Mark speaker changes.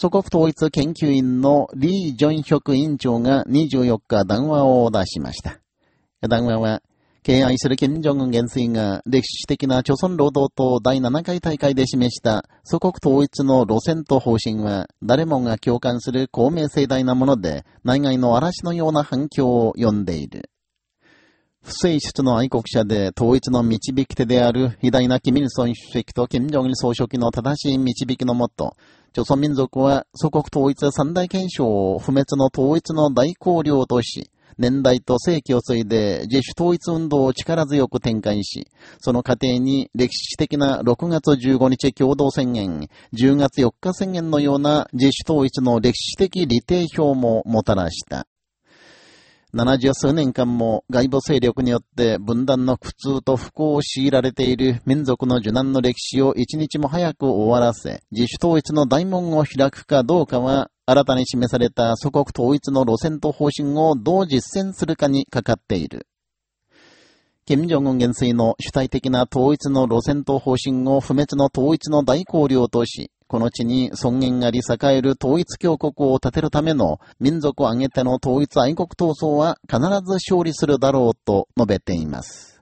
Speaker 1: 祖国統一研究院のリー・ジョンヒョク委員長が24日談話を出しました。談話は、敬愛する金正恩元帥が歴史的な朝鮮労働党第7回大会で示した祖国統一の路線と方針は誰もが共感する公明盛大なもので内外の嵐のような反響を呼んでいる。不正出の愛国者で統一の導き手である偉大なキミルソン主席と金正日総書記の正しい導きのもと、朝鮮民族は祖国統一三大憲章を不滅の統一の大綱領とし、年代と世紀を継いで自主統一運動を力強く展開し、その過程に歴史的な6月15日共同宣言、10月4日宣言のような自主統一の歴史的理定表ももたらした。七十数年間も外部勢力によって分断の苦痛と不幸を強いられている民族の受難の歴史を一日も早く終わらせ、自主統一の大門を開くかどうかは新たに示された祖国統一の路線と方針をどう実践するかにかかっている。金正恩元帥の主体的な統一の路線と方針を不滅の統一の大綱領とし、この地に尊厳あり栄える統一教国を建てるための民族を挙げての統一愛国闘争は必ず勝利するだろうと述べています。